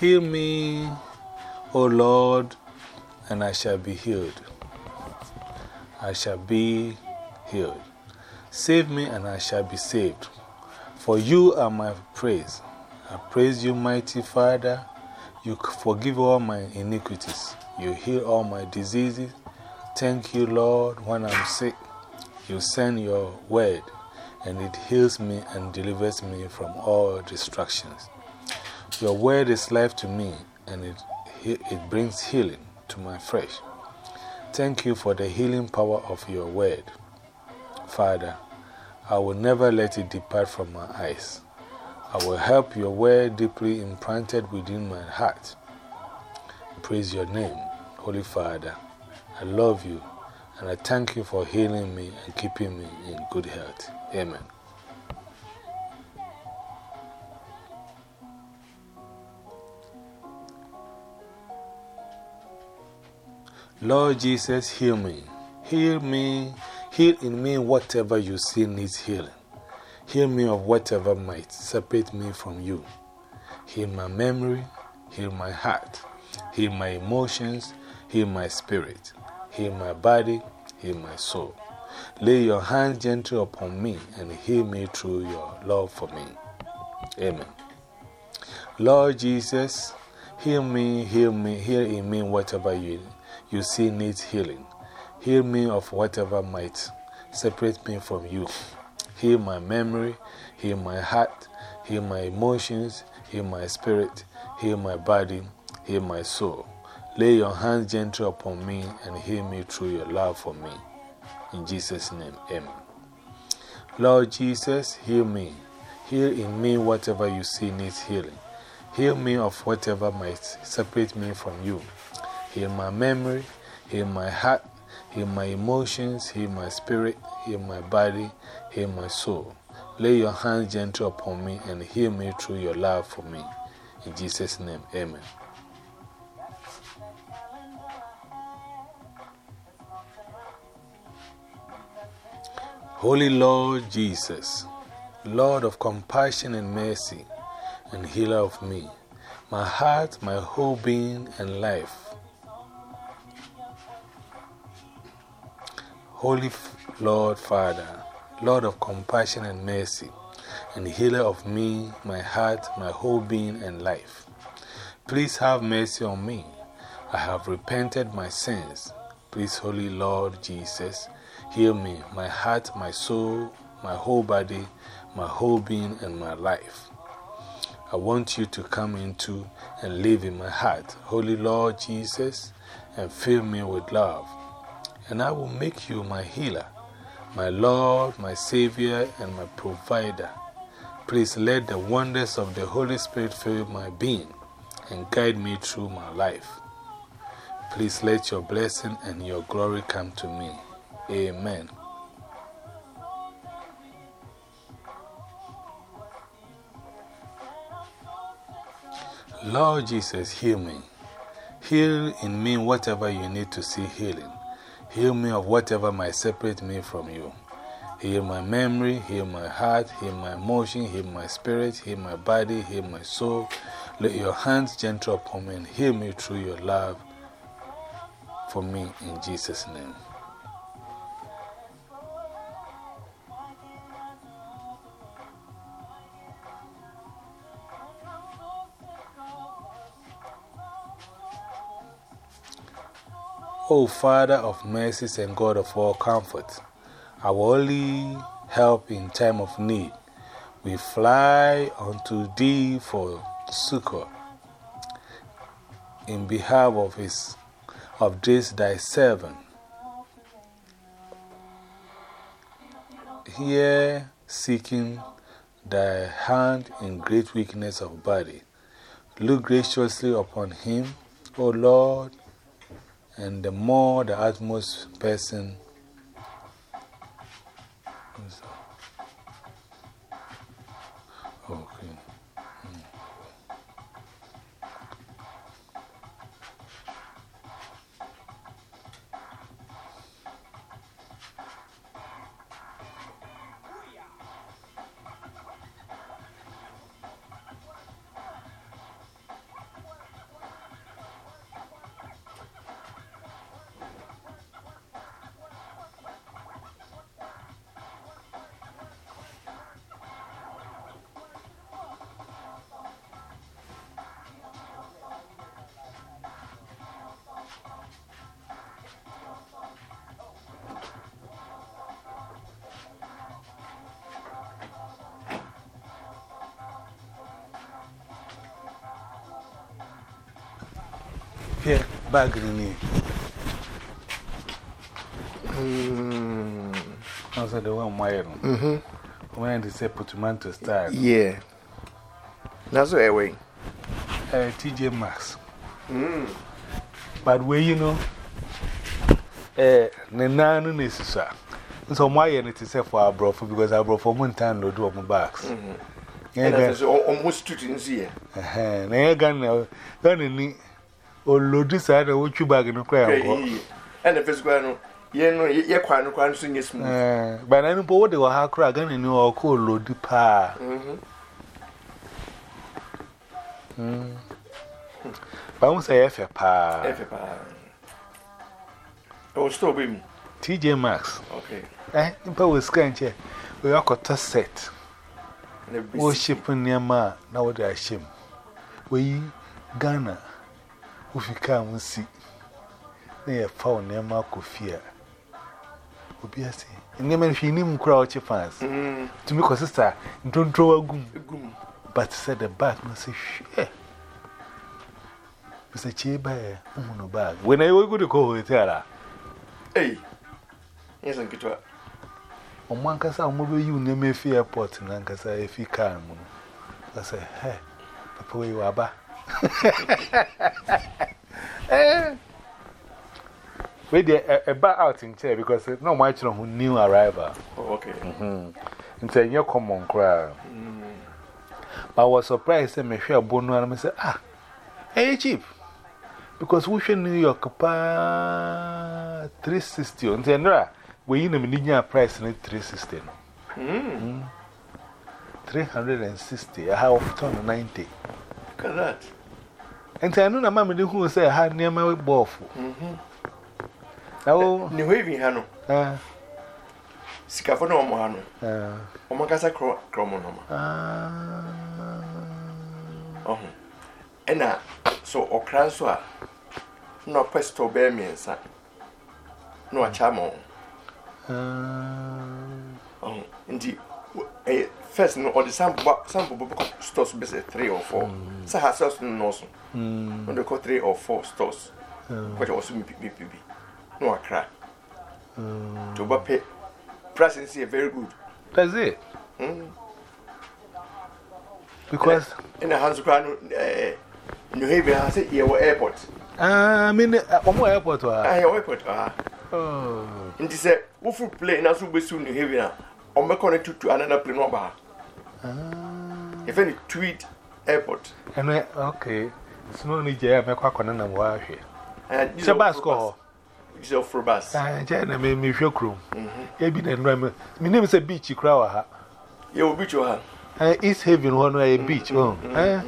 Heal me, O Lord, and I shall be healed. I shall be healed. Save me, and I shall be saved. For you are my praise. I praise you, mighty Father. You forgive all my iniquities. You heal all my diseases. Thank you, Lord, when I'm sick. You send your word, and it heals me and delivers me from all distractions. Your word is life to me, and it, it brings healing to my flesh. Thank you for the healing power of your word. Father, I will never let it depart from my eyes. I will help your word deeply implanted within my heart. Praise your name, Holy Father. I love you, and I thank you for healing me and keeping me in good health. Amen. Lord Jesus, heal me. Heal me. Heal in me whatever you see needs healing. Heal me of whatever might separate me from you. Heal my memory. Heal my heart. Heal my emotions. Heal my spirit. Heal my body. Heal my soul. Lay your hands gently upon me and heal me through your love for me. Amen. Lord Jesus, heal me, heal me, heal in me whatever you, you see needs healing. Heal me of whatever might separate me from you. Heal my memory, heal my heart, heal my emotions, heal my spirit, heal my body, heal my soul. Lay your hands gently upon me and heal me through your love for me. In Jesus' name, Amen. Lord Jesus, heal me. Heal in me whatever you see needs healing. Heal me of whatever might separate me from you. Heal my memory, heal my heart, heal my emotions, heal my spirit, heal my body, heal my soul. Lay your hands gently upon me and heal me through your love for me. In Jesus' name, Amen. Holy Lord Jesus, Lord of compassion and mercy, and healer of me, my heart, my whole being, and life. Holy Lord Father, Lord of compassion and mercy, and healer of me, my heart, my whole being, and life. Please have mercy on me. I have repented my sins. Please, Holy Lord Jesus, heal me, my heart, my soul, my whole body, my whole being, and my life. I want you to come into and live in my heart, Holy Lord Jesus, and fill me with love. And I will make you my healer, my Lord, my Savior, and my provider. Please let the wonders of the Holy Spirit fill my being and guide me through my life. Please let your blessing and your glory come to me. Amen. Lord Jesus, heal me. Heal in me whatever you need to see healing. Heal me of whatever might separate me from you. Heal my memory, heal my heart, heal my emotion, heal my spirit, heal my body, heal my soul. Let your hands gentle upon me and heal me through your love for me in Jesus' name. O Father of mercies and God of all comfort, our only help in time of need, we fly unto Thee for succor. In behalf of, his, of this Thy servant, here seeking Thy hand in great weakness of body, look graciously upon him, O Lord and the more the utmost person Here, bag in here. Mm. Also, the one wire. Mm hmm. When they say put tomato style. Yeah. That's the way. Uh, TJ Maxx. Mm. But where you know, eh, Nenano is so. So, my end is for our brother because our brother for one time no do on my bags. And that's almost two things here. Eh, na gan na gan ni olodu saa na wotwi bag no kora nkɔ. ɛna fɛ sukura no yɛn yɛ kwan no kwan so nyɛ smooth. Eh, bana no mpo wode wɔ ha kora ghana ni ɔkɔ olodu paa. Mhm. Mm. Bahu sɛ yɛfɛ paa. Ɛwɔ store bɛ mu? Tj max eh, mpa wɔ sika nkyɛ wɔyɛ akɔtɔ set. Wɔhyip nneɛma a na wɔde ahyɛ mu. Wɔyi ghana. Wo fika mu si. Na ye fa wo nyama kofia. Obi ase. Nyama hwi ni mu kura o che fans. Mm. To me ko sister, ntontro agum. Gum. But said the back no say shwe. Mr. Chiba, um no bag. When I go to go hotel. Hey. Yes, and get what? On one cassa, I'm moving you near Mayfair airport and Ankasa if you can. I say, hey, Papa, you are back. Wait, a bar out in chair because no my children who new arrival. Oh, okay. And say, you're common crowd. But I was surprised that me share bono and I said, ah, hey, chief. Because we should New York pa 360 on Tendra. We in a million price in 360. Mm. 360. I have ton 90. Look at that. And I know na mammy who say I had near my boff. Mm-hmm. Now, New Haven, Hano. ah, Scaffold no more, Hano. ah, Omakasa chromonoma. ah, Oh. And uh, so, okra so a no pesto bear me inside. No a chamo. ah. Oh, indeed. Eh, first, no, or the sample sample stores be three or four. So, has us no so. Mm, When they call three or four stores, which also me PPP. No, a crack. mm. To pay. Prices here very good. That's it. Mm. Because, In the hands of uh, New Haven, I say, yeah, airport. ah, I mean, one more airport. Ah, ah. yeah, airport. Ah. Oh, And he said, Who for plane as we soon New Haven? I'm connected to another plane. No, bah. ah. If any tweet airport. And okay, it's no need to make a corner and wash here. And It's a bus call. It's a for bus. Ah, Jana made me feel crew. Mhm. Maybe then, my name is a beach, you crow. You will beat your hand. East Haven, one way beach. Oh, eh?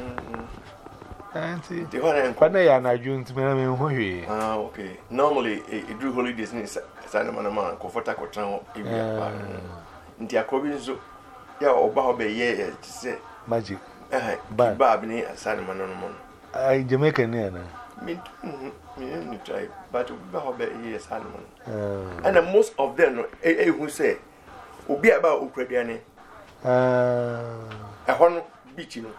Auntie, The one and when I am a June to me, Ah, okay. Normally, it do holidays in Sanamana man, comfort a cotton. In the Akobin, so, yeah, or Bob, yeah, to say, magic. eh, Bad. Barbini, Sanamana man. I Jamaican, Nana. Me, me, try, but Bob, yes, Sanamon. Uh, And then most of them, eh, who say, Obi about Ukrainian, uh, a horn beach, you know,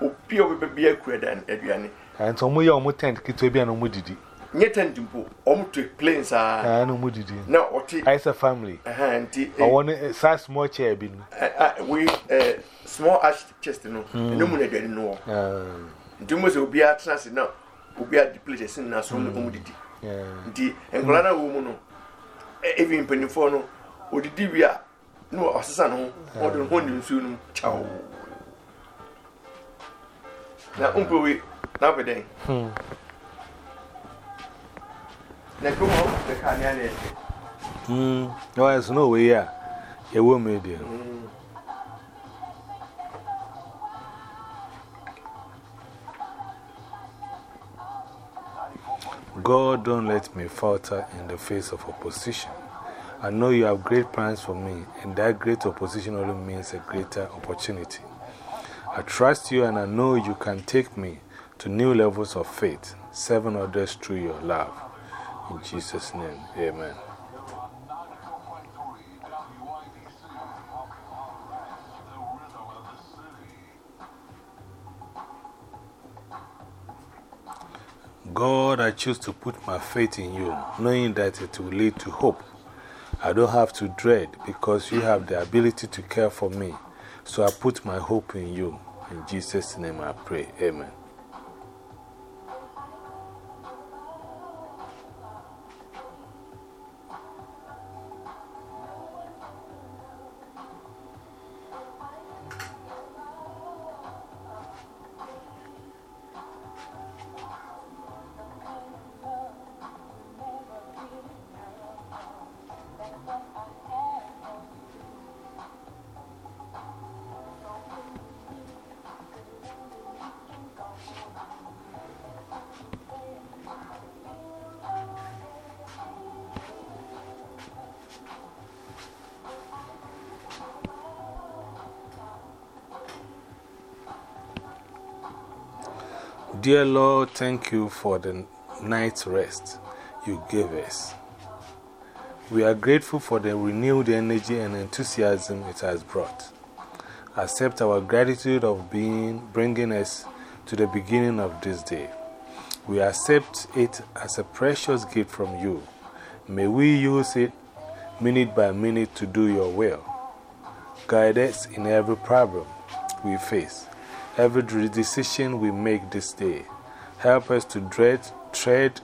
Obi will be a credit and Adriani. and so we are more tent, Kitobi and Mudidi. Yet, and Dimpo, om to planes are I know Mudidi. now or tea. I's a family. Uh-huh, and tea. I want a size small chair. Been. Uh, we uh, small ash chest no no mu na dwani no Uh, nti mo se obi atena se na obi a deplete sin na so no mu didi yeah. nti enkola na wo mu no even mpanimfoɔ no odidi wi a na ɔsesa no ho ɔde no ho ne nsuo no mu kyaw na mpɛ wi na apɛ ne ana ɛsɛ Hmm. No, way. Yeah. Woman, dear. God, don't let me falter in the face of opposition. I know you have great plans for me, and that great opposition only means a greater opportunity. I trust you, and I know you can take me to new levels of faith, serving others through your love. In Jesus' name, amen. God, I choose to put my faith in you, knowing that it will lead to hope. I don't have to dread because you have the ability to care for me. So I put my hope in you. In Jesus' name I pray. Amen. Dear Lord, thank you for the night's rest you gave us. We are grateful for the renewed energy and enthusiasm it has brought. Accept our gratitude of being, bringing us to the beginning of this day. We accept it as a precious gift from you. May we use it minute by minute to do your will. Guide us in every problem we face every decision we make this day. Help us to dread, tread,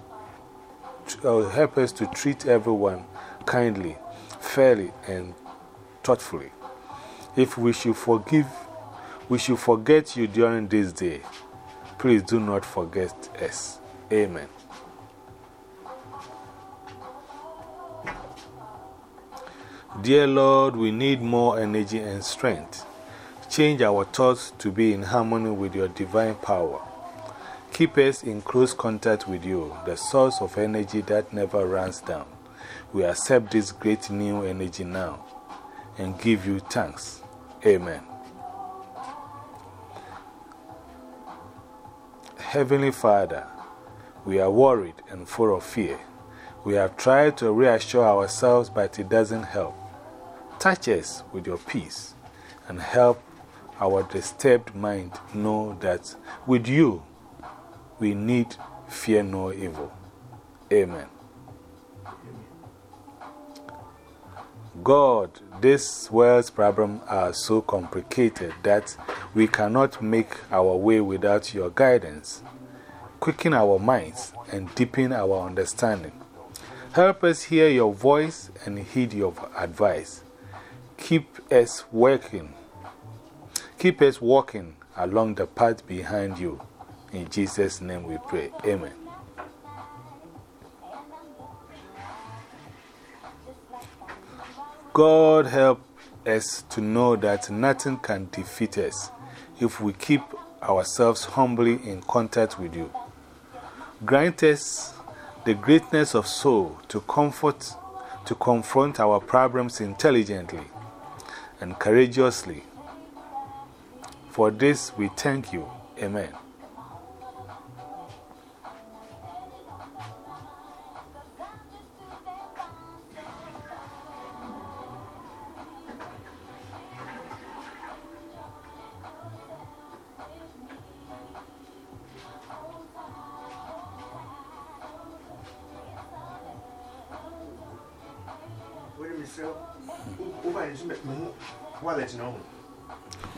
uh, help us to treat everyone kindly, fairly, and thoughtfully. If we should forgive, we should forget you during this day. Please do not forget us. Amen. Dear Lord, we need more energy and strength. Change our thoughts to be in harmony with your divine power. Keep us in close contact with you, the source of energy that never runs down. We accept this great new energy now and give you thanks. Amen. Heavenly Father, we are worried and full of fear. We have tried to reassure ourselves, but it doesn't help. Touch us with your peace and help our disturbed mind know that with you we need fear no evil. Amen. God, this world's problems are so complicated that we cannot make our way without your guidance. Quicken our minds and deepen our understanding. Help us hear your voice and heed your advice. Keep us working Keep us walking along the path behind you. In Jesus' name we pray. Amen. God help us to know that nothing can defeat us if we keep ourselves humbly in contact with you. Grant us the greatness of soul to comfort, to confront our problems intelligently and courageously for this we thank you. Amen. Wait a minute, sir. Who by the wallet? No.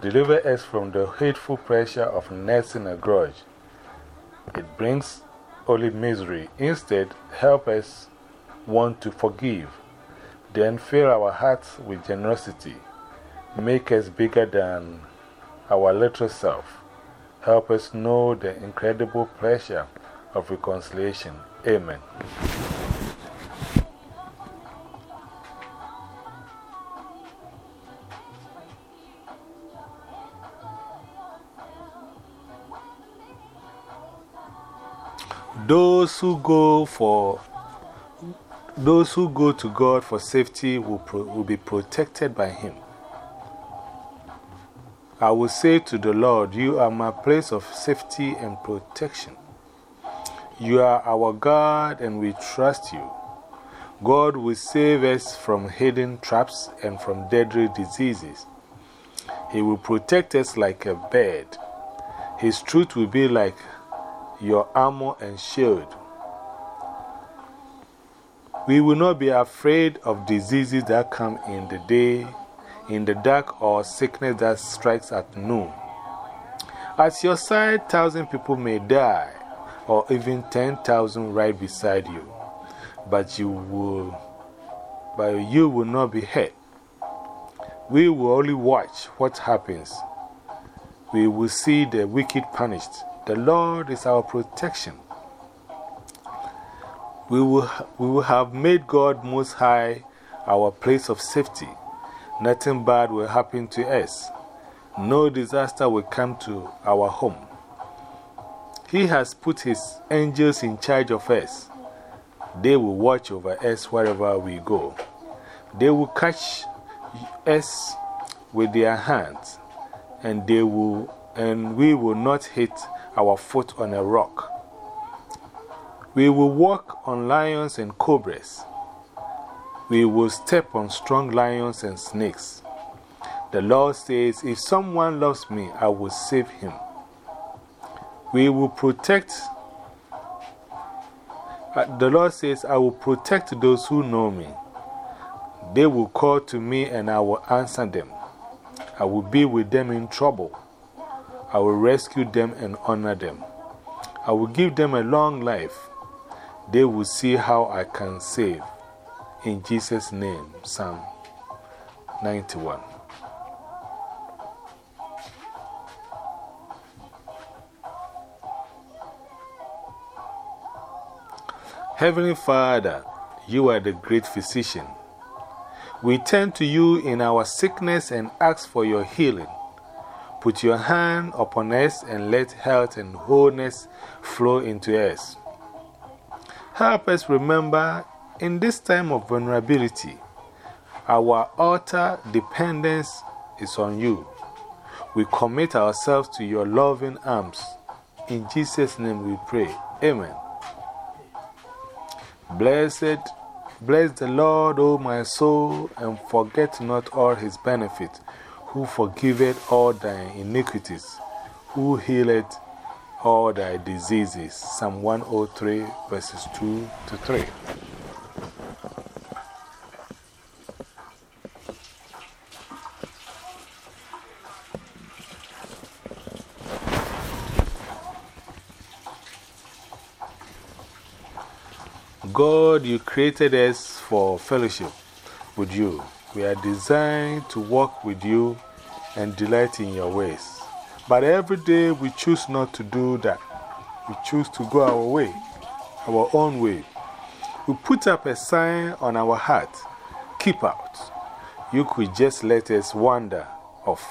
Deliver us from the hateful pressure of nursing a grudge. It brings only misery. Instead, help us want to forgive. Then fill our hearts with generosity. Make us bigger than our little self. Help us know the incredible pleasure of reconciliation. Amen. Those who go for those who go to God for safety will, will be protected by Him. I will say to the Lord, You are my place of safety and protection. You are our God, and we trust you. God will save us from hidden traps and from deadly diseases. He will protect us like a bird. His truth will be like your armor and shield. We will not be afraid of diseases that come in the day, in the dark, or sickness that strikes at noon. At your side, thousand people may die, or even 10,000 right beside you, but you will, but you will not be hurt. We will only watch what happens. We will see the wicked punished. The Lord is our protection we will, we will have made God Most High our place of safety. Nothing bad will happen to us. No disaster will come to our home. He has put His angels in charge of us. They will watch over us wherever we go. They will catch us with their hands, and, they will, and we will not hit our foot on a rock. We will walk on lions and cobras. We will step on strong lions and snakes. The Lord says, If someone loves me, I will save him. We will protect. Uh, the Lord says, I will protect those who know me. They will call to me and I will answer them. I will be with them in trouble. I will rescue them and honor them. I will give them a long life they will see how I can save. In Jesus' name, Psalm 91. Heavenly Father, you are the great physician. We turn to you in our sickness and ask for your healing. Put your hand upon us and let health and wholeness flow into us. Help us remember in this time of vulnerability, our utter dependence is on you. We commit ourselves to your loving arms. In Jesus' name we pray. Amen. Blessed, bless the Lord, O my soul, and forget not all his benefits, who forgiveth all thy iniquities, who healeth all thy diseases. Psalm 103, verses 2 to 3. God, you created us for fellowship with you. We are designed to walk with you and delight in your ways. But every day we choose not to do that. We choose to go our way, our own way. We put up a sign on our heart keep out. You could just let us wander off.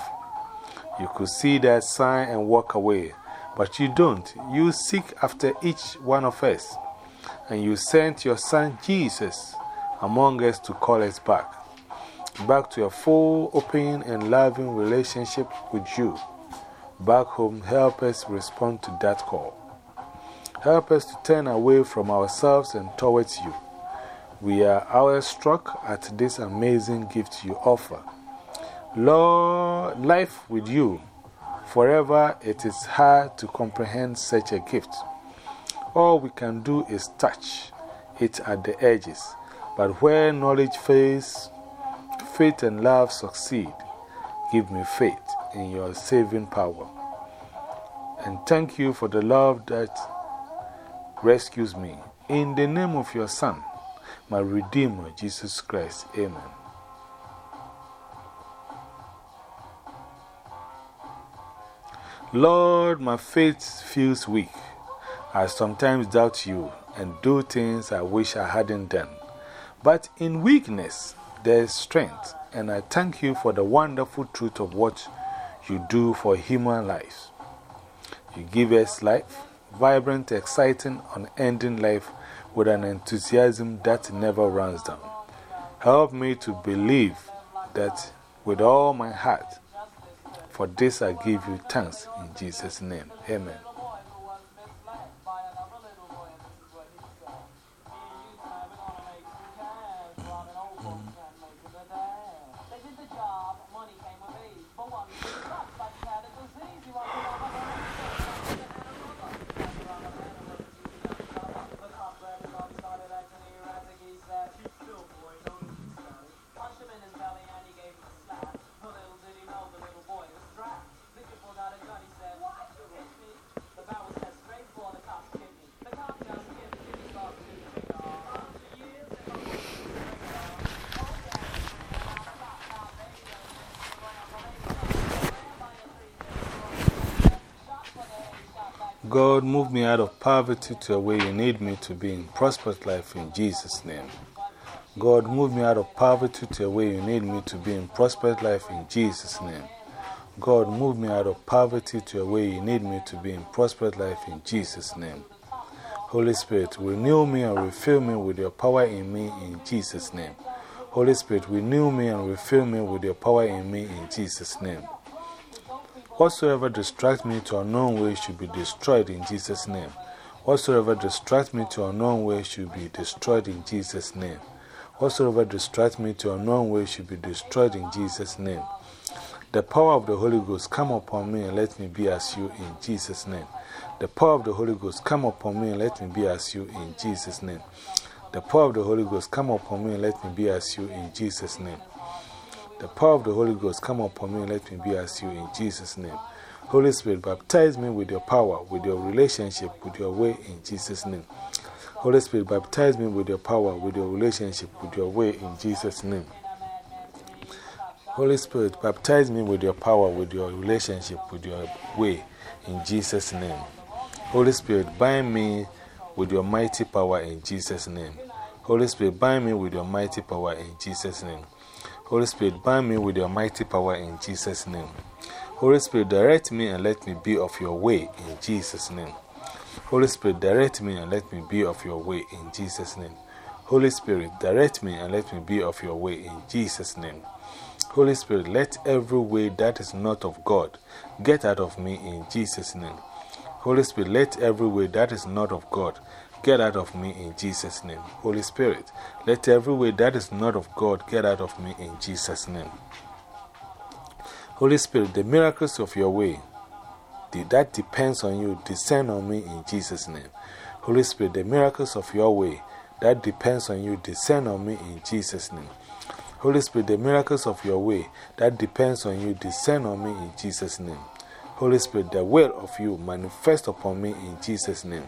You could see that sign and walk away, but you don't. You seek after each one of us, and you sent your son Jesus among us to call us back. Back to a full, open, and loving relationship with you back home, help us respond to that call. Help us to turn away from ourselves and towards you. We are awestruck at this amazing gift you offer. Lord, life with you forever, it is hard to comprehend such a gift. All we can do is touch it at the edges. But where knowledge fails, faith and love succeed. Give me faith in your saving power. And thank you for the love that rescues me. In the name of your Son, my Redeemer, Jesus Christ. Amen. Lord, my faith feels weak. I sometimes doubt you and do things I wish I hadn't done. But in weakness, there is strength, and I thank you for the wonderful truth of what you do for human life. You give us life, vibrant, exciting, unending life with an enthusiasm that never runs down. Help me to believe that with all my heart. For this I give you thanks in Jesus' name. Amen. God, move me out of poverty to where you need me to be in prosperous life in Jesus' name. God, move me out of poverty to where you need me to be in prosperous life in Jesus' name. God, move me out of poverty to where you need me to be in prosperous life in Jesus' name. Holy Spirit, renew me and refill me with your power in me in Jesus' name. Holy Spirit, renew me and refill me with your power in me in Jesus' name. Whatsoever distracts me to unknown ways should be destroyed in Jesus' name. Whatsoever distracts me to unknown ways should be destroyed in Jesus' name. Whatsoever distracts me to unknown ways should be destroyed in Jesus' name. The power of the Holy Ghost come upon me and let me be as you in Jesus' name. The power of the Holy Ghost come upon me and let me be as you in Jesus' name. The power of the Holy Ghost come upon me and let me be as you in Jesus' name. The power of the Holy Ghost come upon me and let me be as you in Jesus' name. Holy Spirit, baptize me with your power, with your relationship, with your way in Jesus' name. Holy Spirit, baptize me with your power, with your relationship, with your way in Jesus' name. Holy Spirit, baptize me with your power, with your relationship, with your way in Jesus' name. Holy Spirit, bind me with your mighty power in Jesus' name. Holy Spirit, bind me with your mighty power in Jesus' name. Holy Spirit, bind me with your mighty power in Jesus' name. Holy Spirit, direct me and let me be of your way in Jesus' name. Holy Spirit, direct me and let me be of your way in Jesus' name. Holy Spirit, direct me and let me be of your way in Jesus' name. Holy Spirit, let every way that is not of God get out of me in Jesus' name. Holy Spirit, let every way that is not of God Get out of me in Jesus' name. Holy Spirit, let every way that is not of God get out of me in Jesus' name. Holy Spirit, the miracles of your way that depends on you descend on me in Jesus' name. Holy Spirit, the miracles of your way that depends on you descend on me in Jesus' name. Holy Spirit, the miracles of your way that depends on you descend on me in Jesus' name. Holy Spirit, the will of you manifest upon me in Jesus' name.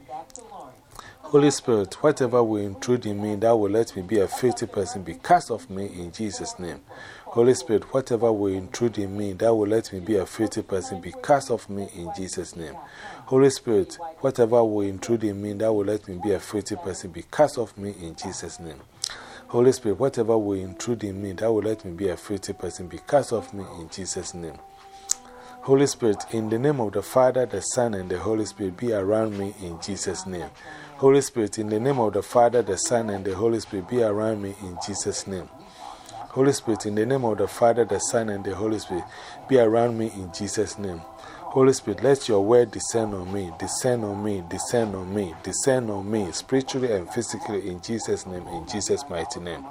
Holy Spirit, whatever will intrude in me that will let me be a filthy person because of me in Jesus' name. Holy Spirit, whatever will intrude in me that will let me be a filthy person because of me in Jesus' name. Holy Spirit, whatever will intrude in me that will let me be a filthy person because of me in Jesus' name. Holy Spirit, whatever will intrude in me that will let me be a filthy person because of me in Jesus' name. Holy Spirit, in the name of the Father, the Son, and the Holy Spirit, be around me in Jesus' name. Holy Spirit, in the name of the Father, the Son, and the Holy Spirit, be around me in Jesus' name. Holy Spirit, in the name of the Father, the Son, and the Holy Spirit, be around me in Jesus' name. Holy Spirit, let your word descend on me, descend on me, descend on me, descend on me, spiritually and physically, in Jesus' name, in Jesus' mighty name.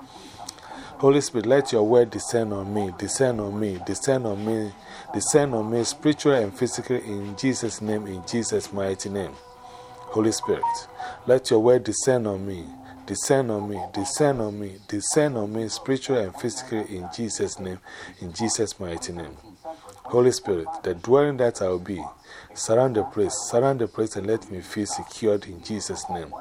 Holy Spirit, let your word descend on me, descend on me, descend on me, descend on me, spiritually and physically, in Jesus' name, in Jesus' mighty name. Holy Spirit, let your word descend on me, descend on me, descend on me, descend on me, spiritually and physically, in Jesus' name, in Jesus' mighty name. Holy Spirit, the dwelling that I will be, surround the place, surround the place and let me feel secured in Jesus' name.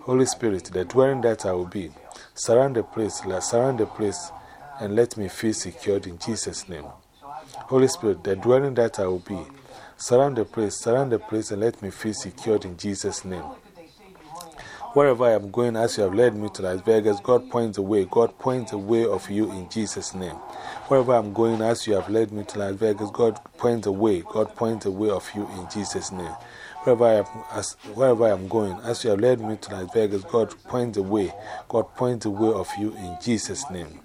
Holy Spirit, the dwelling that I will be, Surround the place, surround the place, and let me feel secured in Jesus' name. Holy Spirit, the dwelling that I will be, surround the place, surround the place, and let me feel secured in Jesus' name. Wherever I am going, as you have led me to Las Vegas, God points the way. God points the way of you in Jesus' name. Wherever I'm going, as you have led me to Las Vegas, God points the way. God points the way of you in Jesus' name. Wherever I, am, as, wherever I am going, as you have led me to Las Vegas, God points the way. God points the way of you in Jesus' name.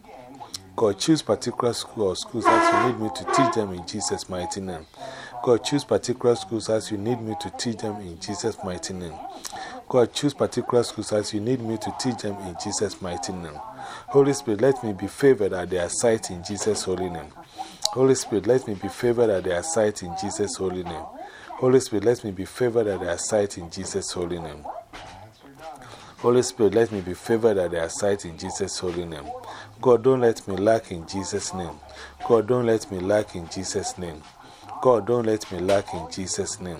God, choose particular schools or schools as you need me to teach them in Jesus' mighty name. God, choose particular schools as you need me to teach them in Jesus' mighty name. God, choose particular schools as you need me to teach them in Jesus' mighty name. Holy Spirit, let me be favored at their sight in Jesus' holy name. Holy Spirit, let me be favored at their sight in Jesus' holy name. Holy Spirit, let me be favored at their sight in Jesus' holy name. Holy Spirit, let me be favored at their sight in Jesus' holy name. God, don't let me lack in Jesus' name. God, don't let me lack in Jesus' name. God, don't let me lack in Jesus' name.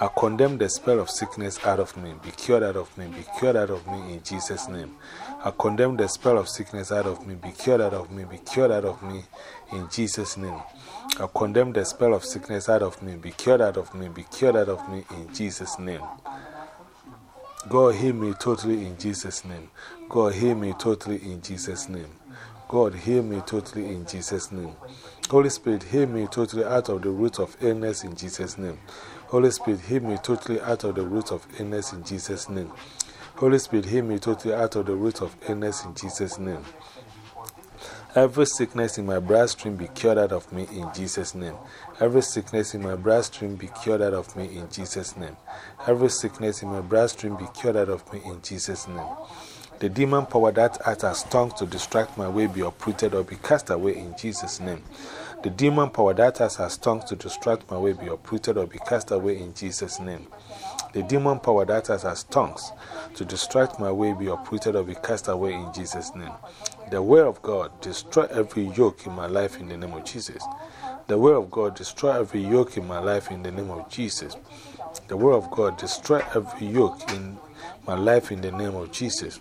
I condemn the spell of sickness out of me. Be cured out of me. Be cured out of me in Jesus' name. I condemn the spell of sickness out of me. Be cured out of me. Be cured out of me in Jesus' name. I condemn the spell of sickness out of me. Be cured out of me. Be cured out of me in Jesus' name. God, heal me totally in Jesus' name. God, heal me totally in Jesus' name. God, heal me totally in Jesus' name. Holy Spirit, heal me totally out of the root of illness in Jesus' name. Holy Spirit, heal me totally out of the root of illness in Jesus' name. Holy Spirit, heal me totally out of the root of illness in Jesus' name. Every sickness in my bloodstream be cured out of me in Jesus' name. Every sickness in my bloodstream be cured out of me in Jesus' name. Every sickness in my bloodstream be cured out of me in Jesus' name. The demon power that has tongue to distract my way be uprooted or be cast away in Jesus' name. The demon power that has has tongue to distract my way be uprooted or be cast away in Jesus' name. The demon power that has has tongues to distract my way be uprooted or be cast away in Jesus' name. The way of God, destroy every yoke in my life in the name of Jesus. The way of God, destroy every yoke in my life in the name of Jesus. The way of God, destroy every yoke in my life in the name of Jesus.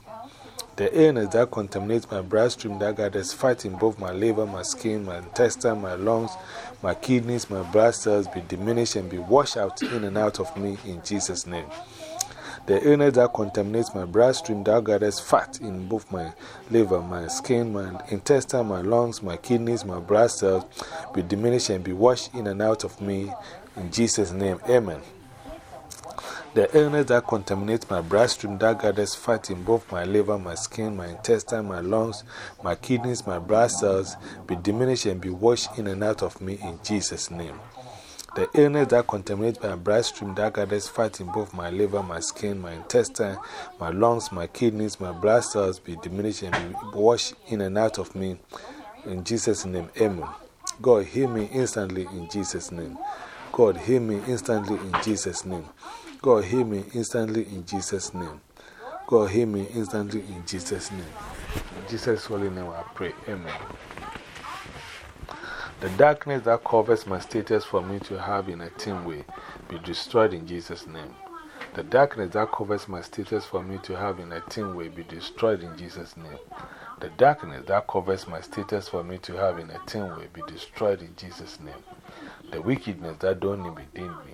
The illness that contaminates my bloodstream that gathers fat in both my liver, my skin, my intestine, my lungs, my kidneys, my blood cells be diminished and be washed out in and out of me in Jesus' name. The illness that contaminates my bloodstream that gathers fat in both my liver, my skin, my intestine, my lungs, my kidneys, my blood cells be diminished and be washed in and out of me in Jesus' name. Amen. The illness that contaminates my bloodstream that gathers fat in both my liver, my skin, my intestine, my lungs, my kidneys, my blood cells be diminished and be washed in and out of me in Jesus' name. The illness that contaminates my bloodstream that gathers fat in both my liver, my skin, my intestine, my lungs, my kidneys, my blood cells be diminished and be washed in and out of me in Jesus' name. Amen. God, heal me instantly in Jesus' name. God, heal me instantly in Jesus' name. God, heal me instantly in Jesus' name. God, heal me instantly in Jesus' name. In Jesus' holy name I pray. Amen. The darkness that covers my status for me to have in a team way be destroyed in Jesus' name. The darkness that covers my status for me to have in a team way be destroyed in Jesus' name. The darkness that covers my status for me to have in a team way be destroyed in Jesus' name. The wickedness that don't need within me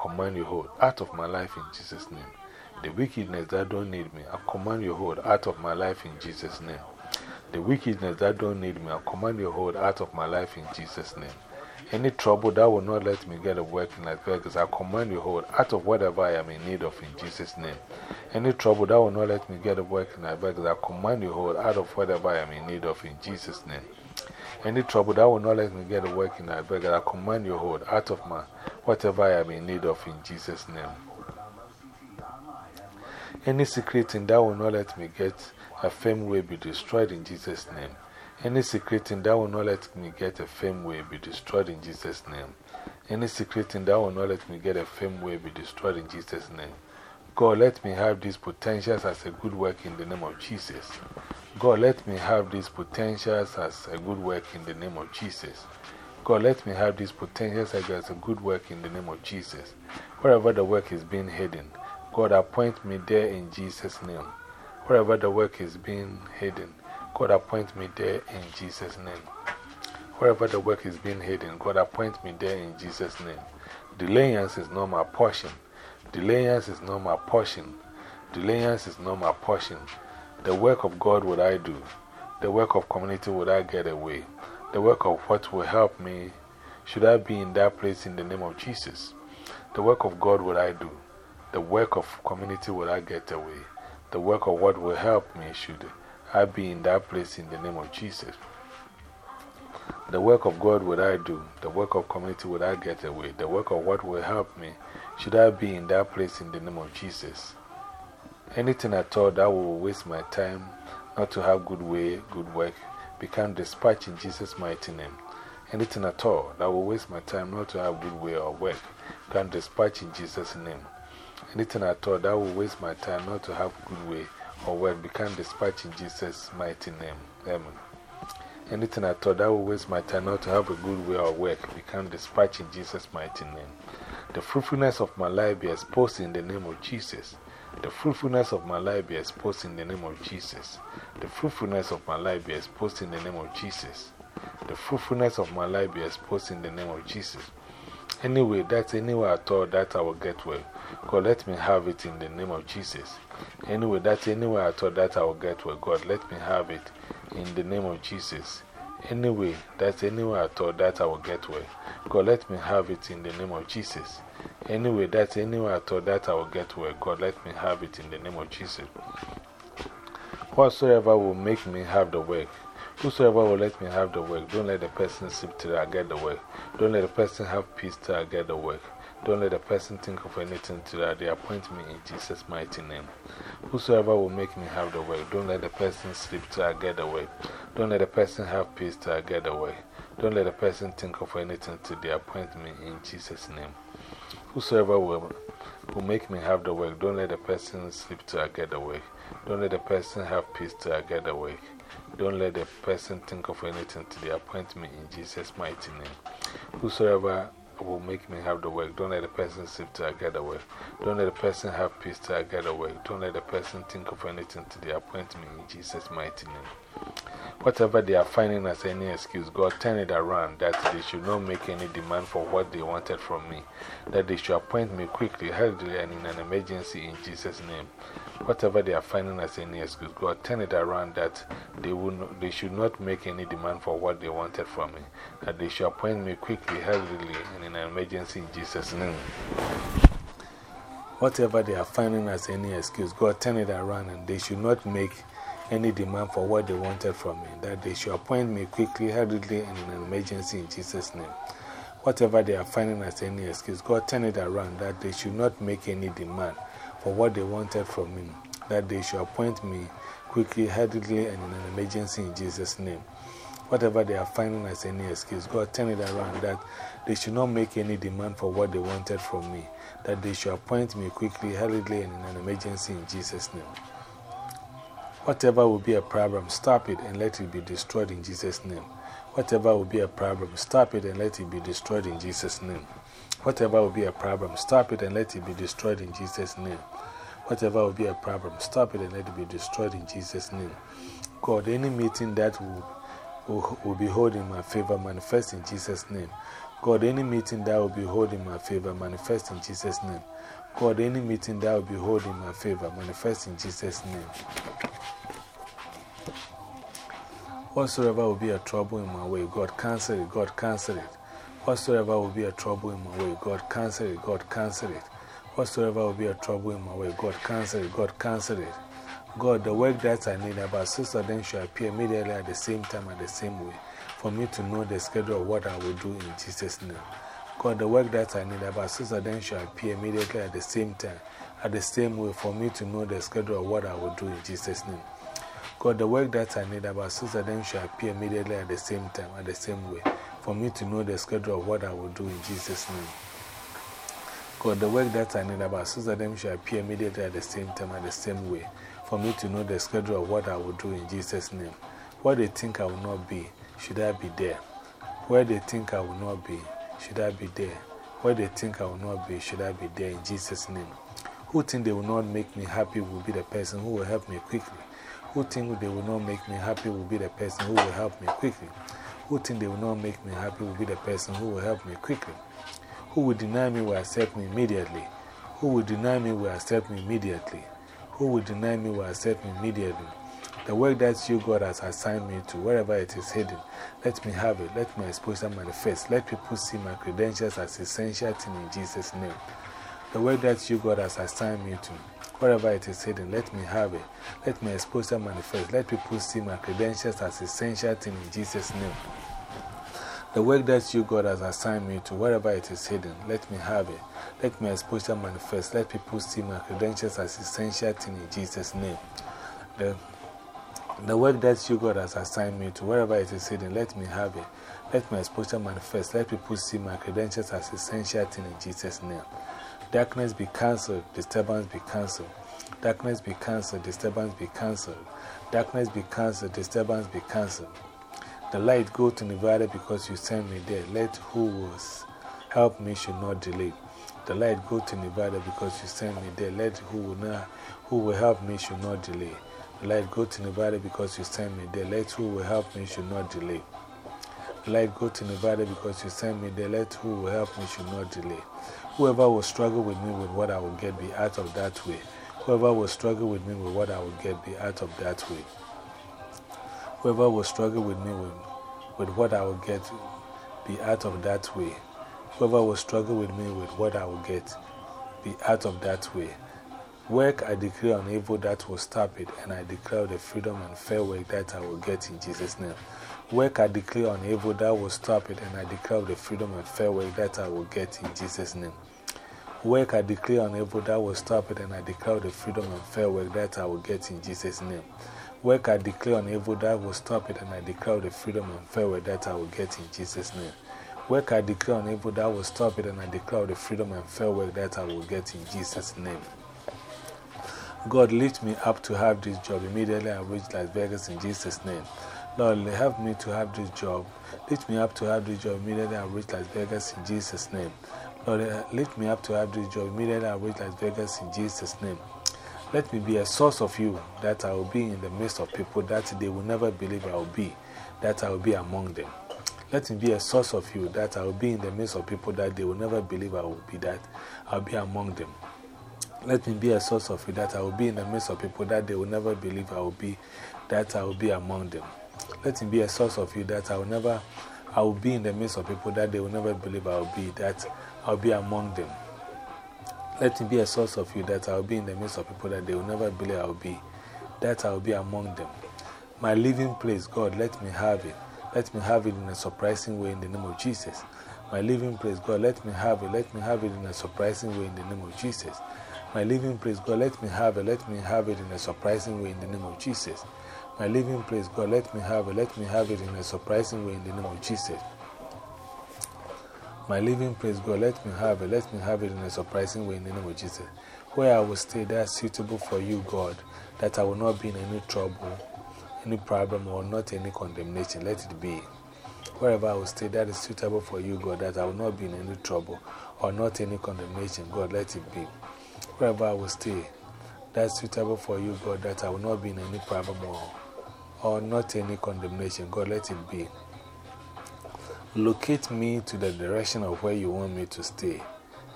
command you hold out of my life in Jesus' name. The wickedness that don't need me, I command you hold out of my life in Jesus' name. The wickedness that don't need me, I command you hold out of my life in Jesus' name. Any trouble that will not let me get a work in Las Vegas, I command you hold out of whatever I am in need of in Jesus' name. Any trouble that will not let me get a work in Las Vegas, I command you hold out of whatever I am in need of in Jesus' name. Any trouble that will not let me get a work in Las Vegas, I command you hold out of my whatever I am in need of in Jesus' name. Any secret thing that will not let me get a fame will be destroyed in Jesus' name. Any secret thing that will not let me get a fame will be destroyed in Jesus' name. Any secret thing that will not let me get a fame will be destroyed in Jesus' name. God, let me have these potentials as a good work in the name of Jesus. God, let me have these potentials as a good work in the name of Jesus. God, let me have these potentials as a good work in the name of Jesus. Wherever the work is being hidden, God, appoint me there in Jesus' name. Wherever the work is being hidden, God, appoint me there in Jesus' name. Wherever the work is being hidden, God, appoint me there in Jesus' name. Delayance is not my portion. Delayance is not my portion. Delayance is not my portion. The work of God would I do. The work of community would I get away. The work of what will help me should I be in that place in the name of Jesus. The work of God would I do. The work of community would I get away. The work of what will help me should I be in that place in the name of Jesus. The work of God would I do. The work of community would I get away. The work of what will help me should I be in that place in the name of Jesus? Anything at all that will waste my time not to have good way, good work, become dispatched in Jesus' mighty name. Anything at all that will waste my time not to have good way or work, become dispatched in Jesus' name. Anything at all that will waste my time not to have good way or work, become dispatched in Jesus' mighty name. Amen. Anything at all that will waste my time not to have a good way or work, become dispatched in Jesus' mighty name. The fruitfulness of my life be exposed in the name of Jesus. The fruitfulness of my life be exposed in the name of Jesus. The fruitfulness of my life be exposed in the name of Jesus. The fruitfulness of my life be exposed in the name of Jesus. Anyway, that's anywhere at all that I will get well. God, let me have it in the name of Jesus. Anyway, that's anywhere at all that I will get well. God, let me have it in the name of Jesus. Anyway, that's anywhere at all that I will get well. God, let me have it in the name of Jesus. Anyway, that's anywhere at all that I will get well. God, let me have it in the name of Jesus. Whatsoever will make me have the work, whosoever will let me have the work, don't let the person sleep till I get the work. Don't let the person have peace till I get the work. Don't let the person think of anything till they appoint me in Jesus' mighty name. Whosoever will make me have the work, don't let the person sleep till I get the work. Don't let the person have peace till I get the work. Don't let a person think of anything till they appoint me in Jesus' name. Whosoever will, will make me have the work, don't let a person sleep till I get the work. Don't let a person have peace till I get the work. Don't let a person think of anything till they appoint me in Jesus' mighty name. Whosoever will make me have the work. Don't let a person sleep till I get the work. Don't let a person have peace till I get the work. Don't let a person think of anything till they appoint me in Jesus' mighty name. Whatever they are finding as any excuse, God turn it around that they should not make any demand for what they wanted from me. That they should appoint me quickly, hurriedly, and in an emergency in Jesus' name. Whatever they are finding as any excuse, God turn it around that they, will they should not make any demand for what they wanted from me. That they should appoint me quickly, hurriedly, and in an emergency in Jesus' name. Whatever they are finding as any excuse, God turn it around and they should not make any demand for what they wanted from me, that they should appoint me quickly, hurriedly, and in an emergency in Jesus' name. Whatever they are finding as any excuse, God turn it around, that they should not make any demand for what they wanted from me, that they should appoint me quickly, hurriedly, and in an emergency in Jesus' name. Whatever they are finding as any excuse, God turn it around, that they should not make any demand for what they wanted from me, that they should appoint me quickly, hurriedly, and in an emergency in Jesus' name. Whatever will be a problem, stop it and let it be destroyed in Jesus' name. Whatever will be a problem, stop it and let it be destroyed in Jesus' name. Whatever will be a problem, stop it and let it be destroyed in Jesus' name. Whatever will be a problem, stop it and let it be destroyed in Jesus' name. God, any meeting that will, will, will be held in my favor, manifest in Jesus' name. God, any meeting that will be held in my favor, manifest in Jesus' name. God, any meeting that will be held in my favor, manifest in Jesus' name. Whatsoever will be a trouble in my way, God cancel it, God cancel it. Whatsoever will be a trouble in my way, God cancel it, God cancel it. Whatsoever will be a trouble in my way, God cancel it, God cancel it. God, the work that I need, about six of them should appear immediately at the same time, at the same way, for me to know the schedule of what I will do in Jesus' name. God, the work that I need, about six of them should appear immediately at the same time, at the same way for me to know the schedule of what I will do in Jesus' name. God, the work that I need about six them shall appear immediately at the same time, at the same way, for me to know the schedule of what I will do in Jesus' name. God, the work that I need about six of shall appear immediately at the same time, at the same way, for me to know the schedule of what I will do in Jesus' name. What they think I will not be, should I be there? Where they think I will not be, should I be there? Where they think I will not be, should I be there in Jesus' name? Who think they will not make me happy will be the person who will help me quickly. Who think they will not make me happy will be the person who will help me quickly. Who think they will not make me happy will be the person who will help me quickly. Who will deny me will accept me immediately. Who will deny me will accept me immediately. Who will deny me will accept me immediately. The work that you, God, has assigned me to, wherever it is hidden, let me have it. Let my exposure manifest. Let people see my credentials as essential thing in Jesus' name. The work that you, God, has assigned me to, wherever it is hidden, let me have it. Let my exposure manifest. Let people see my credentials as essential thing in Jesus' name. The work that you, God, has assigned me to, wherever it is hidden, let me have it. Let my exposure manifest. Let people see my credentials as essential thing in Jesus' name. The the work that you, God, has assigned me to, wherever it is hidden, let me have it. Let my exposure manifest. Let people see my credentials as essential thing in Jesus' name. Darkness be cancelled, disturbance be cancelled. Darkness be cancelled, disturbance be cancelled. Darkness be cancelled, disturbance be cancelled. The light go to Nevada because you sent me there. Let who was help me should not delay. The light go to Nevada because you sent me there. Let who will, not, who will help me should not delay. Light, go to Nevada because you sent me there. Let who will help me should not delay. Light, go to Nevada because you sent me there. Let who will help me should not delay. Whoever will struggle with me with what I will get, be out of that way. Whoever will struggle with me with what I will get, be out of that way. Whoever will struggle with me with, with what I will get, be out of that way. Whoever will struggle with me with what I will get, be out of that way. Work, I declare on evil that will stop it, and I declare the freedom and fair work that I will get in Jesus' name. Work, I declare on evil that will stop it, and I declare the freedom and fair work that I will get in Jesus' name. Work, I declare on evil that will stop it, and I declare the freedom and fair work that I will get in Jesus' name. Work, I declare on evil that will stop it, and I declare the freedom and fair work that I will get in Jesus' name. Work, I declare on evil that will stop it, and I declare the freedom and fair work that I will get in Jesus' name. God, lift me up to have this job immediately I reach Las Vegas in Jesus' name. Lord, help me to have this job. Lift me up to have this job immediately I reach Las Vegas in Jesus' name. Lord, uh, lift me up to have this job immediately I reach Las Vegas in Jesus' name. Let me be a source of you that I will be in the midst of people that they will never believe I will be, that I will be among them. Let me be a source of you that I will be in the midst of people that they will never believe I will be, that I will be among them. Let me be a source of it that I will be in the midst of people that they will never believe I will be, that I will be among them. Let me be a source of you that I will never, I will be in the midst of people that they will never believe I will be, that I will be among them. Let me be a source of you that I will be in the midst of people that they will never believe I will be, that I will be among them. My living place, God, let me have it. Let me have it in a surprising way in the name of Jesus. My living place, God, let me have it. Let me have it in a surprising way in the name of Jesus my living place, God, let me have it. Let me have it in a surprising way in the name of Jesus. My living place, God, let me have it. Let me have it in a surprising way in the name of Jesus. My living place, God, let me have it. Let me have it in a surprising way in the name of Jesus. Where I will stay that's suitable for you, God, that I will not be in any trouble, any problem, or not any condemnation. Let it be. Wherever I will stay that is suitable for you, God, that I will not be in any trouble or not any condemnation. God, let it be wherever I will stay, that's suitable for you, God, that I will not be in any problem or, or not any condemnation. God, let it be. Locate me to the direction of where you want me to stay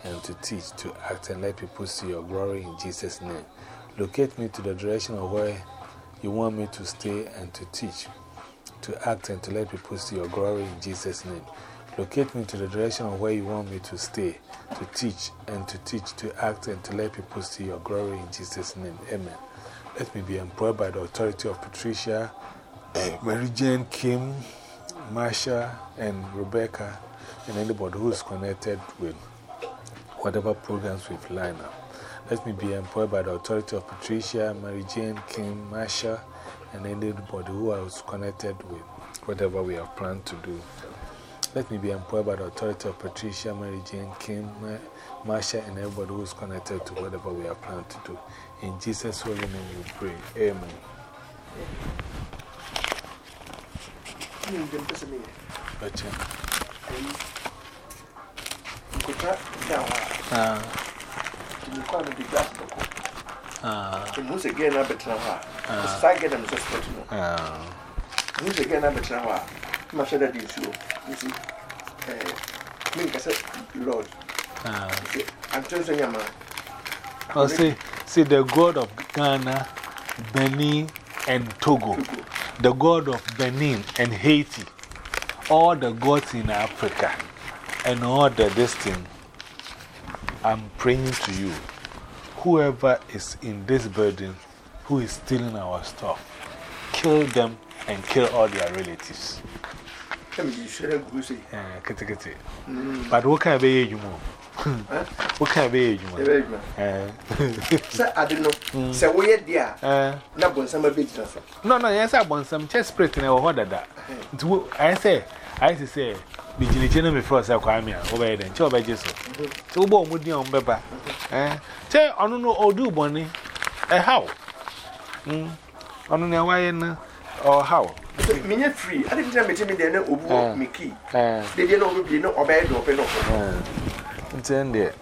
and to teach, to act, and let people see your glory in Jesus' name. Locate me to the direction of where you want me to stay and to teach, to act, and to let people see your glory in Jesus' name. Locate me to the direction of where you want me to stay, to teach, and to teach, to act, and to let people see your glory in Jesus' name. Amen. Let me be employed by the authority of Patricia, eh, Mary Jane, Kim, Marsha, and Rebecca, and anybody who is connected with whatever programs we've lined up. Let me be employed by the authority of Patricia, Mary Jane, Kim, Marsha, and anybody who is connected with whatever we have planned to do. Let me be employed by the authority of Patricia, Mary Jane, Kim, Marsha, and everybody who is connected to whatever we are planning to do. In Jesus' holy name we pray. Amen. Gotcha. Ah. Ah. Lord. Man. Oh, see, see, the God of Ghana, Benin, and Togo, the God of Benin and Haiti, all the gods in Africa, and all the thing, I'm praying to you. Whoever is in this building who is stealing our stuff, kill them and kill all their relatives. Uh, but what can I be you more? What can I be you more? Sir, I don't know. Sir, we are there. Not one summer beach. No, no, yes, I want some chest sprit in our order that. I say, I say, be Jilly before Sakwamia, obey then, Choba Jesu. So, born with you on Beba. Eh? Tell, I don't know, or do Bonnie. A how? Hm, I don't know why or how. Minya free. I didn't tell me to me then, Ubu, Mickey. They didn't know, you know, obey the open up. Intend it.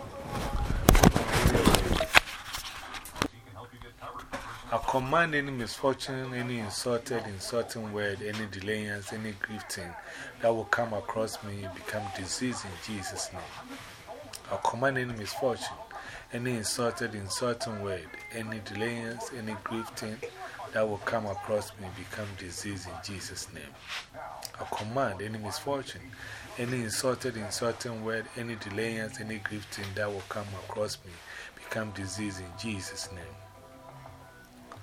I command any misfortune, any insulted, insulting word, any delayance, any grifting that will come across me become disease in Jesus' name. I command any misfortune, any insulted, insulting word, any delayance, any grifting that will come across me become disease in Jesus' name. I command any misfortune, any insulted, insulting word, any delayance, any grifting that will come across me become disease in Jesus' name.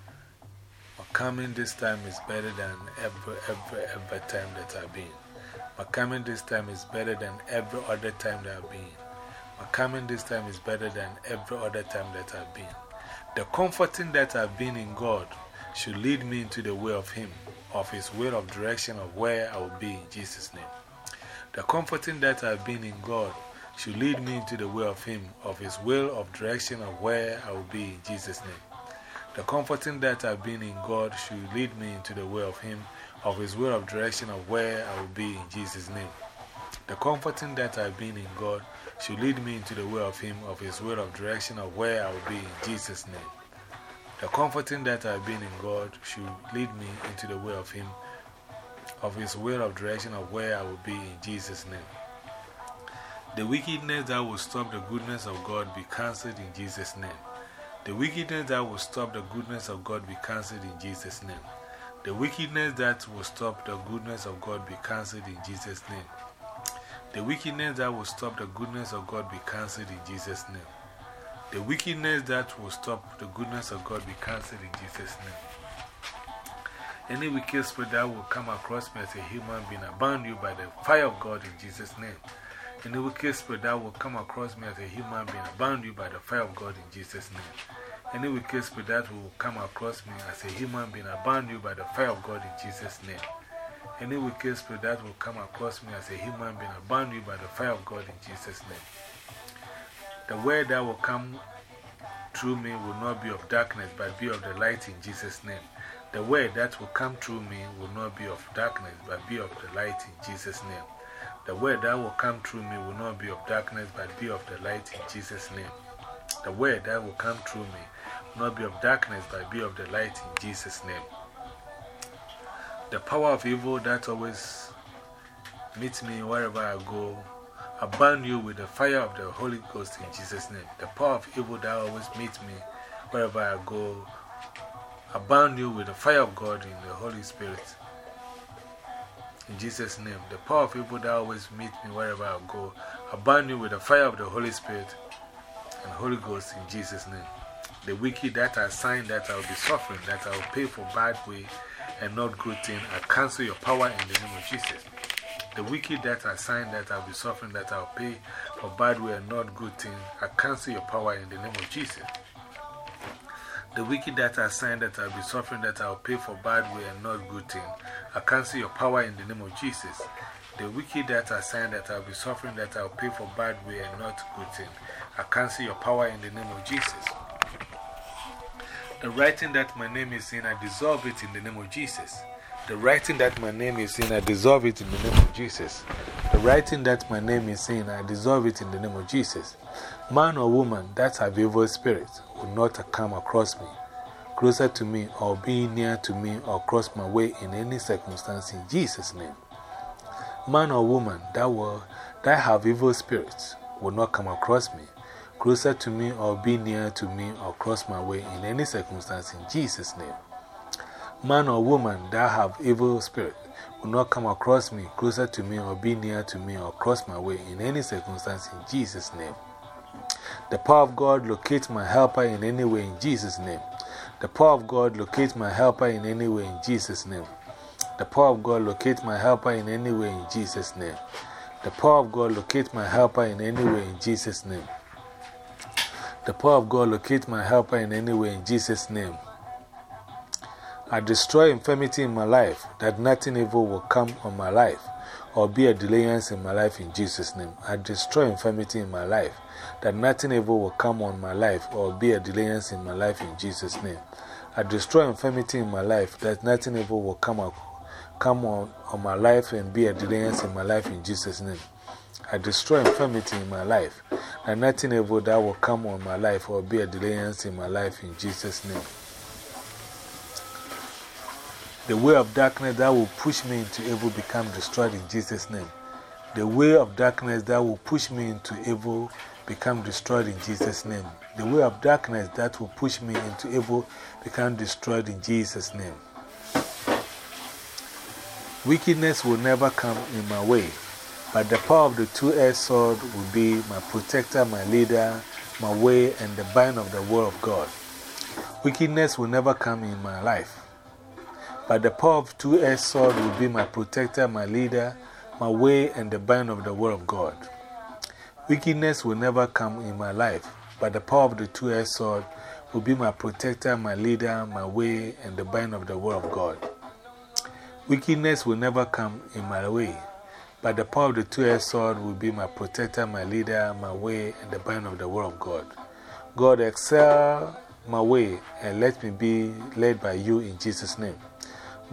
My coming this time is better than ever, ever, ever time that I've been. My coming this time is better than every other time that I've been. My coming this time is better than every other time that I've been. The comforting that I've been in God should lead me into the way of Him, of His will of direction of where I will be in Jesus' name. The comforting that I've been in God should lead me into the way of Him, of His will of direction of where I will be in Jesus' name. The comforting that I've been in God should lead me into the way of Him, of His will of direction of where I will be in Jesus' name. The comforting that I've been in God should lead me into the way of Him, of His will of direction of where I will be in Jesus' name. The comforting that I've been in God should lead me into the way of Him, of His will of direction of where I will be in Jesus' name. The wickedness that will stop the goodness of God be cancelled in Jesus' name. The wickedness that will stop the goodness of God be cancelled in Jesus' name. The wickedness that will stop the goodness of God be cancelled in Jesus' name. The wickedness that will stop the goodness of God be cancelled in Jesus' name. The wickedness that will stop the goodness of God be cancelled in Jesus' name. Any wicked spirit that will come across me as a human being, I bound you by the fire of God in Jesus' name. Any wicked spirit that will come across me as a human being, I bound you by the fire of God in Jesus' name. Any wicked spirit that will come across me as a human being, I bound you by the fire of God in Jesus' name. Any wicked spirit that will come across me as a human being, I bound you by the fire of God in Jesus' name. The word that will come through me will not be of darkness, but be of the light in Jesus' name. The word that will come through me will not be of darkness, but be of the light in Jesus' name. The word that will come through me will not be of darkness, but be of the light in Jesus' name. The word that will come through me will not be of darkness, but be of the light in Jesus' name. The power of evil that always meets me wherever I go I burn you with the fire of the Holy Ghost in Jesus' name. The power of evil that always meets me wherever I go. I burn you with the fire of God in the Holy Spirit. In Jesus' name. The power of evil that always meets me wherever I go. I burn you with the fire of the Holy Spirit and Holy Ghost in Jesus' name. The wicked that I sign that I will be suffering, that I will pay for bad way and not good thing, I cancel your power in the name of Jesus. The wicked that are sign that I'll be suffering, that I'll pay for bad way and not good thing, I cancel your power in the name of Jesus. The wicked that are signed that I'll be suffering, that I'll pay for bad way and not good thing. I cancel your power in the name of Jesus. The wicked that are signed that I'll be suffering, that I'll pay for bad way and not good thing. I cancel your power in the name of Jesus. The writing that my name is in, I dissolve it in the name of Jesus. The writing that my name is in, I dissolve it in the name of Jesus. The writing that my name is in, I dissolve it in the name of Jesus. Man or woman that have evil spirits will not come across me, closer to me, or be near to me, or cross my way in any circumstance in Jesus' name. Man or woman that, will, that have evil spirits will not come across me, closer to me, or be near to me, or cross my way in any circumstance in Jesus' name. Man or woman that have evil spirit will not come across me, closer to me, or be near to me, or cross my way in any circumstance in Jesus' name. The power of God locates my helper in any way in Jesus' name. The power of God locates my helper in any way in Jesus' name. The power of God locates my helper in any way in Jesus' name. The power of God locates my helper in any way in Jesus' name. The power of God locates my helper in any way in Jesus' name. I destroy infirmity in my life, that nothing evil will come on my life or be a delayance in my life in Jesus' name. I destroy infirmity in my life, that nothing evil will come on my life or be a delayance in my life in Jesus' name. I destroy infirmity in my life, that nothing evil will come, up, come on, on my life and be a delayance in my life in Jesus' name. I destroy infirmity in my life, that nothing evil that will come on my life or be a delayance in my life in Jesus' name. The way of darkness that will push me into evil become destroyed in Jesus' name. The way of darkness that will push me into evil become destroyed in Jesus' name. The way of darkness that will push me into evil become destroyed in Jesus' name. Wickedness will never come in my way, but the power of the two-edged sword will be my protector, my leader, my way, and the bind of the word of God. Wickedness will never come in my life, but the power of two-edged sword will be my protector, my leader, my way, and the bind of the word of God. Wickedness will never come in my life, but the power of the two-edged sword will be my protector, my leader, my way, and the bind of the word of God. Wickedness will never come in my way, but the power of the two-edged sword will be my protector, my leader, my way, and the bind of the word of God. God, excel my way and let me be led by you in Jesus' name.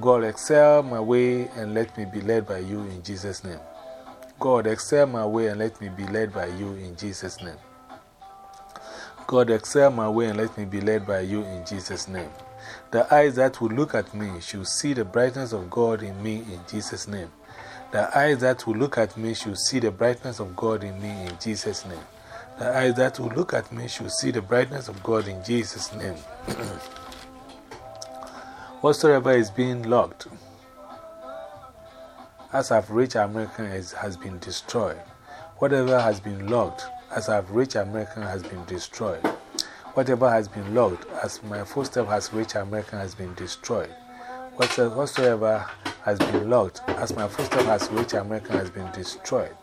God, excel my way and let me be led by you in Jesus' name. God, excel my way and let me be led by you in Jesus' name. God, excel my way and let me be led by you in Jesus' name. The eyes that will look at me should see the brightness of God in me in Jesus' name. The eyes that will look at me should see the brightness of God in me in Jesus' name. The eyes that will look at me should see the brightness of God in Jesus' name. Whatsoever is being locked, as I've reached American is, has been destroyed. Whatever has been locked as I've reached American has been destroyed. Whatever has been locked as my footstep has reached American has been destroyed. Whatsoever has been locked as my footstep has reached American has been destroyed.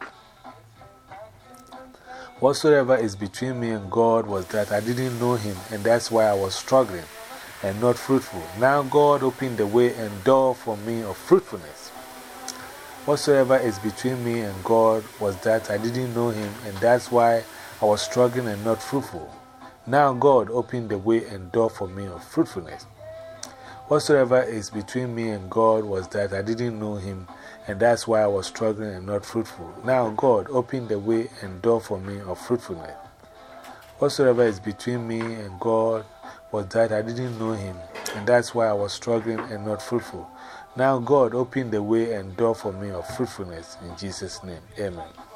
Whatsoever is between me and God was that I didn't know Him, and that's why I was struggling and not fruitful. Now God opened the way and door for me of fruitfulness. Whatsoever is between me and God was that I didn't know Him, and that's why I was struggling and not fruitful. Now God opened the way and door for me of fruitfulness. Whatsoever is between me and God was that I didn't know Him, and that's why I was struggling and not fruitful. Now God opened the way and door for me of fruitfulness. Whatsoever is between me and God was that I didn't know Him, and that's why I was struggling and not fruitful. Now God opened the way and door for me of fruitfulness in Jesus' name. Amen.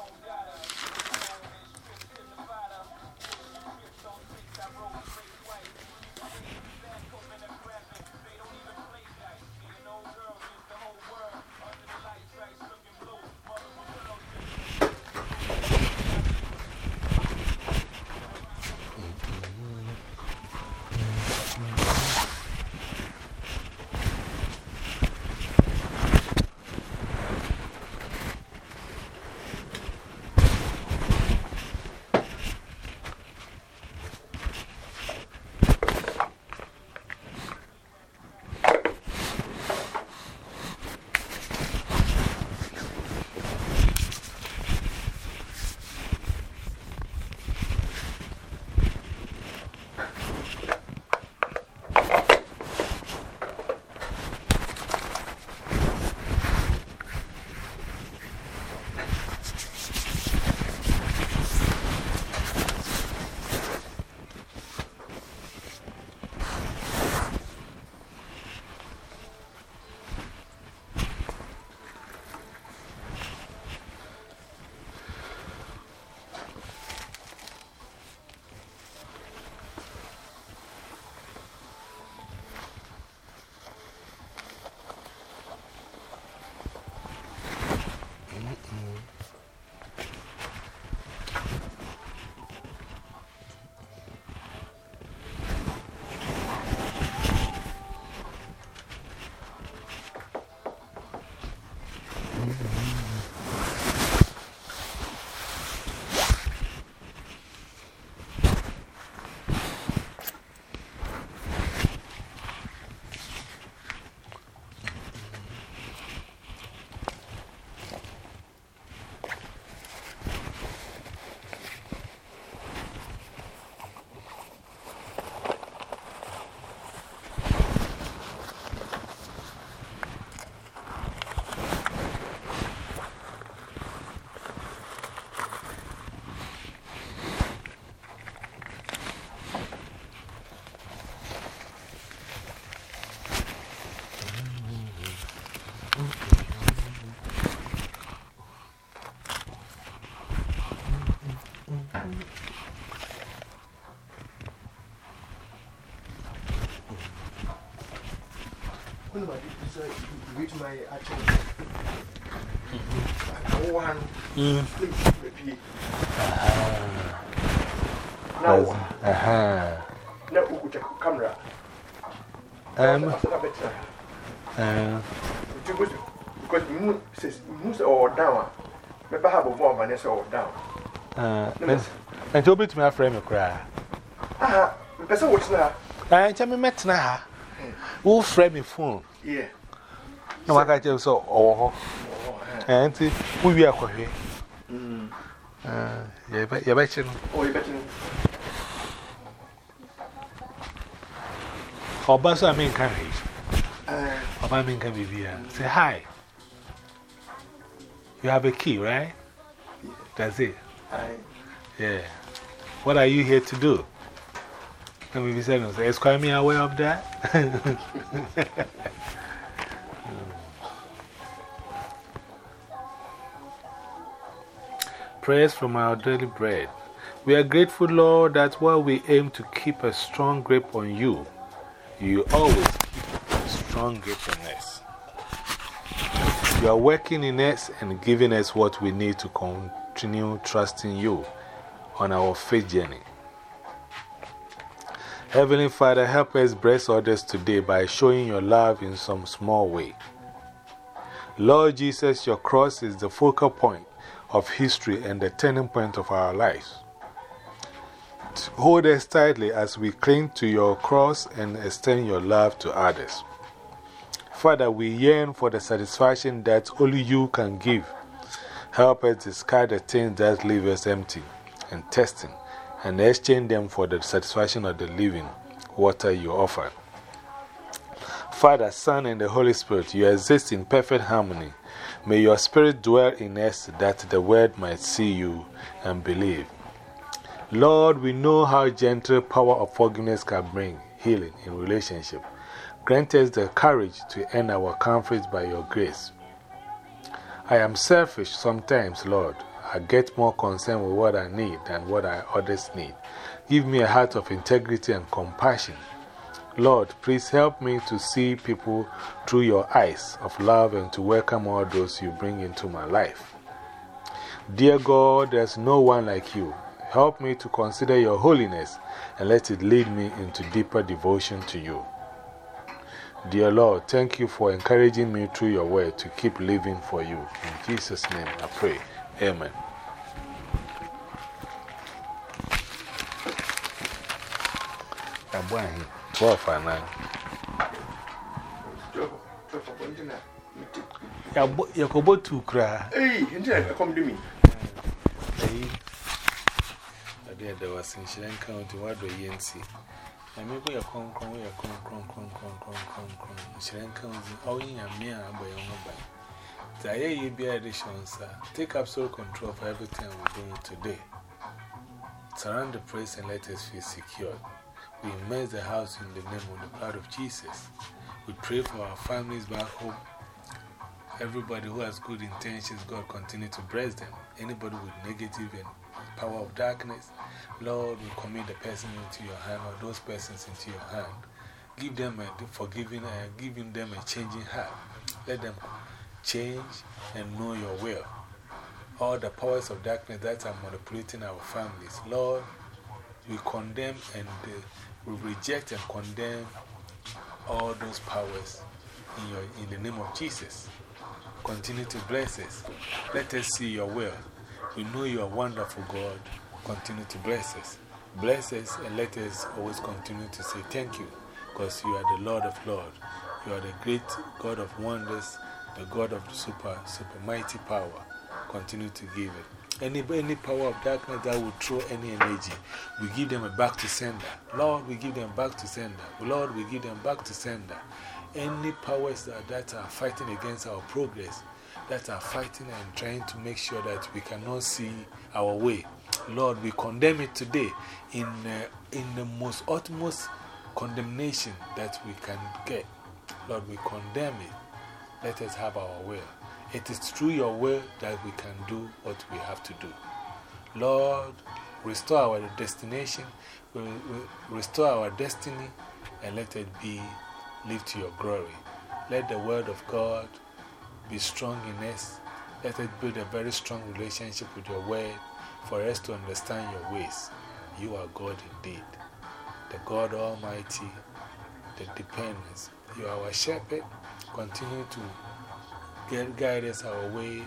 My actual one. Mm. Now, uh-huh. Now, we check camera. Um, uh, because moon says moves or down. Maybe have a warm and it's all down. Uh, and to be to my frame a cry. Ah, the person now. I tell me, met now. Who frame a phone? Yeah. No, I got you so. Oh, Auntie, we are quite Yeah, but you're betting. Oh, you're betting. Or bus, I mean, can he? Or I mean, can be here. Say hi. You have a key, right? That's it. Yeah. What are you here to do? Let me be saying, is Kwame aware of that? Prayers from our daily bread. We are grateful, Lord, that while we aim to keep a strong grip on you, you always keep a strong grip on us. You are working in us and giving us what we need to continue trusting you on our faith journey. Heavenly Father, help us bless others today by showing your love in some small way. Lord Jesus, your cross is the focal point of history and the turning point of our lives. Hold us tightly as we cling to your cross and extend your love to others. Father, we yearn for the satisfaction that only you can give. Help us discard the things that leave us empty and testing and exchange them for the satisfaction of the living water you offer. Father, Son, and the Holy Spirit, you exist in perfect harmony May your spirit dwell in us that the world might see you and believe. Lord, we know how gentle power of forgiveness can bring healing in relationship. Grant us the courage to end our conflicts by your grace. I am selfish sometimes, Lord. I get more concerned with what I need than what I others need. Give me a heart of integrity and compassion. Lord, please help me to see people through your eyes of love and to welcome all those you bring into my life. Dear God, there's no one like you. Help me to consider your holiness and let it lead me into deeper devotion to you. Dear Lord, thank you for encouraging me through your word to keep living for you. In Jesus' name I pray. Amen. I'm 12 and 9. Yakobo two cry. Hey, come to me. There was in Sri County, what do you see? I may be a con con, we are con con con con con con con. Sri County, in a mere by your mobile. The ye be addition, sir. Take absolute control of everything we're doing today. Surround the place and let us feel secured. We immerse the house in the name of the blood of Jesus. We pray for our families back home. Everybody who has good intentions, God continue to bless them. Anybody with negative and power of darkness, Lord, we commit the person into your hand or those persons into your hand. Give them a forgiving and giving them a changing heart. Let them change and know your will. All the powers of darkness that are manipulating our families, Lord, we condemn and uh, we reject and condemn all those powers in, your, in the name of Jesus. Continue to bless us. Let us see your will. We know you are wonderful, God. Continue to bless us. Bless us and let us always continue to say thank you because you are the Lord of Lords. You are the great God of wonders, the God of super, super mighty power. Continue to give it. Any, any power of darkness that will throw any energy, we give them back to sender. Lord, we give them back to sender. Lord, we give them back to sender. Any powers that, that are fighting against our progress, that are fighting and trying to make sure that we cannot see our way, Lord, we condemn it today in, uh, in the most utmost condemnation that we can get. Lord, we condemn it. Let us have our will. It is through your will that we can do what we have to do. Lord, restore our destination, restore our destiny, and let it be live to your glory. Let the word of God be strong in us. Let it build a very strong relationship with your word for us to understand your ways. You are God indeed, the God Almighty, the dependence. You are our shepherd. Continue to get, guide us our way,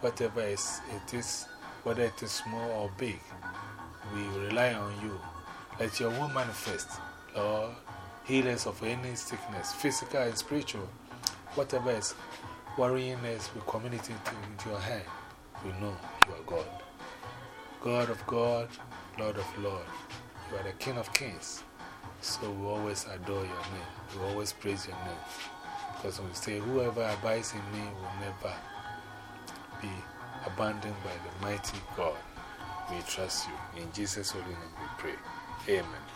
whatever it is, whether it is small or big. We rely on you. Let your will manifest, Lord. Heal us of any sickness, physical and spiritual. Whatever is worrying us, we commit it into your hand. We know you are God. God of God, Lord of Lord. You are the King of Kings. So we always adore your name. We always praise your name. Because we say, whoever abides in me will never be abandoned by the mighty God. We trust you. In Jesus' holy name we pray. Amen.